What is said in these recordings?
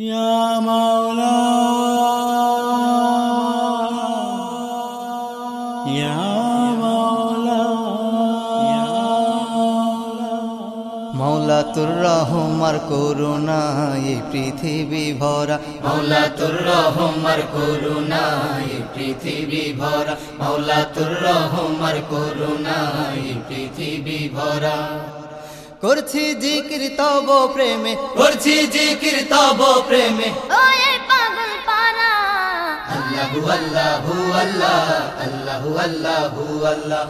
يا مولا يا مولا يا মৌলা তুর রহমার করুণা এই পৃথিবী ভরা মৌলা তুর রহমার করুণা এই পৃথিবী ভরা মৌলা তুর রহমার করুণা এই পৃথিবী ভরা করছি জিকির তব প্রেমে করছি জিকির তব প্রেমে। ওয়ে পাগল পারা আল্লাহু আল্লাহু আল্লাহ আল্লাহু আল্লাহু আল্লাহ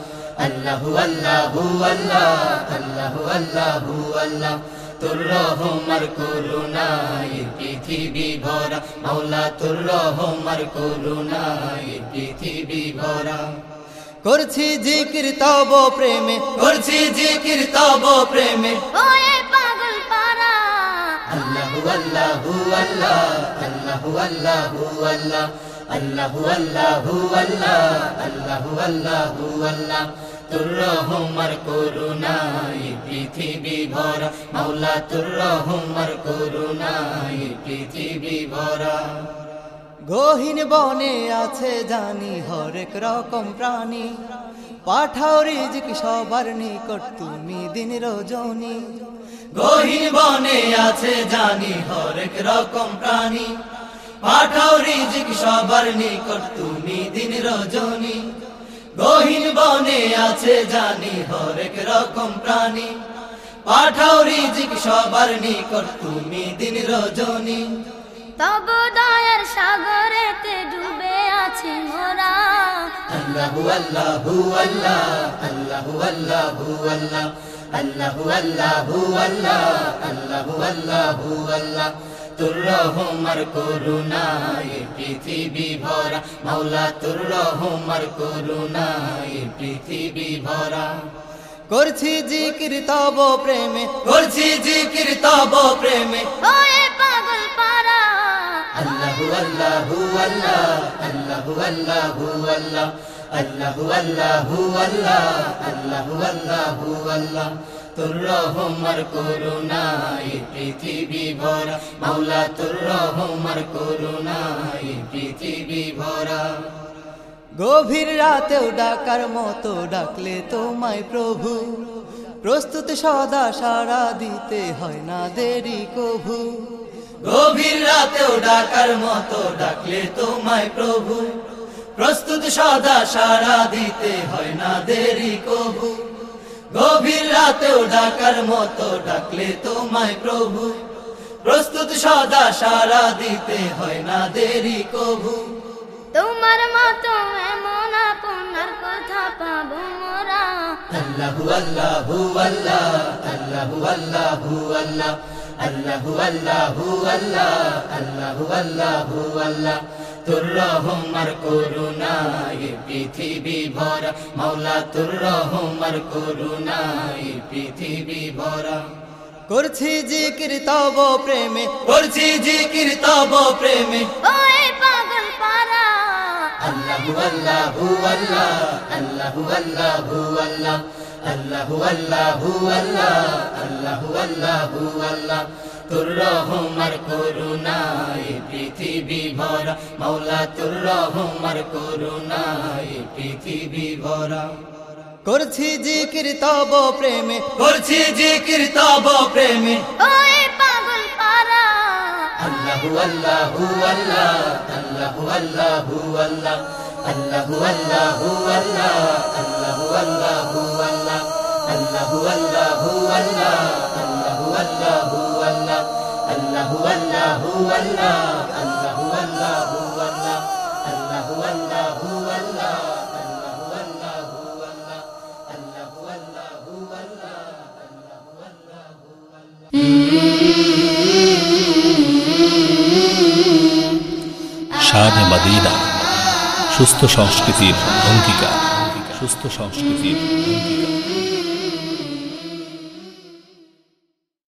আল্লাহু আল্লাহু আল্লাহ আল্লাহু আল্লাহু আল্লাহ। তোর রহমার করুণায় পৃথিবী ভরা মাওলা তোর রহমার করুণায় পৃথিবী ভরা। করছি জিকির তব প্রেমে করছি জিকির তব প্রেমে। ওয়ে পাগল পারা আল্লাহু আল্লাহু আল্লাহ আল্লাহু আল্লাহু আল্লাহ আল্লাহু আল্লাহু আল্লাহ আল্লাহু আল্লাহু আল্লাহ। তোর রহমার করুণায় পৃথিবী ভরা মাওলা তোর রহমার করুণায় পৃথিবী ভরা। গহীন বনে আছে জানি হরেক রকম প্রাণী। পাঠাও রিজিক সবার নিকট, তুমি দিন রজনী। গহীন বনে আছে জানি হরেক রকম প্রাণী। পাঠাও রিজিক সবার নিকট, তুমি দিন রজনী। গহীন বনে আছে জানি হরেক রকম প্রাণী। পাঠাও রিজিক সবার নিকট, তুমি দিন রজনী। তব দয়ার সাগরেতে ডুবে আছি মোরা। আল্লাহু আল্লাহু আল্লাহ আল্লাহু আল্লাহু আল্লাহ আল্লাহু আল্লাহু আল্লাহ আল্লাহু আল্লাহু আল্লাহ। তোর রহমার করুণায় পৃথিবী ভরা মাওলা তোর রহমার করুণায় পৃথিবী ভরা। করছি জিকির তব প্রেমে করছি জিকির তব প্রেমে। ওয়ে তোর ভরা তোর ভরা। গভীর রাতেও ডাকার মতো ডাকলে তোমায় প্রভু, প্রস্তুত সদা সারা দিতে হয় না দেরি কভু। গভীর রাতেও ডাকার মতো ডাকলে তোমায় প্রভু। প্রস্তুত সদা সারা দিতে হয় না দেরি কভু গভীর রাতেও ডাকার মতো ডাকলে তোমায় প্রভু। প্রস্তুত সদা সারা দিতে হয় না দেরি কভু তোমার মতো এমন আপনার কথা পাবো মোরা। আল্লাহু আল্লাহু আল্লাহ আল্লাহু আল্লাহু আল্লাহ। আল্লাহু আল্লাহু আল্লাহ আল্লাহু আল্লাহু আল্লাহ। তোর রহমার করুণায় পৃথিবী ভরা। মাওলা তোর রহমার করুণায় পৃথিবী ভরা। করছি জিকির তব প্রেমে করছি জিকির তব প্রেমে। ওয়ে পাগল পারা আল্লাহু আল্লাহু আল্লাহ আল্লাহু আল্লাহু আল্লাহ। আল্লাহু আল্লাহু আল্লাহ আল্লাহু আল্লাহু আল্লাহ। তোর রহমার করুণায় পৃথিবী ভরা। মাওলা তোর রহমার করুণায় পৃথিবী ভরা। করছি জিকির তব প্রেমে। করছি জিকির তব প্রেমে। ওয়ে পাগল পারা আল্লাহু আল্লাহু আল্লাহ আল্লাহু আল্লাহু আল্লাহ আল্লাহু আল্লাহু আল্লাহ আল্লাহু আল্লাহু আল্লাহ। আল্লাহু আল্লাহু আল্লাহ আল্লাহু আল্লাহু আল্লাহ আল্লাহু আল্লাহু আল্লাহ আল্লাহু আল্লাহু শাহে মাদিনা সুস্থ সংস্কৃতির অঙ্গীকার সুস্থ সংস্কৃতির অঙ্গীকার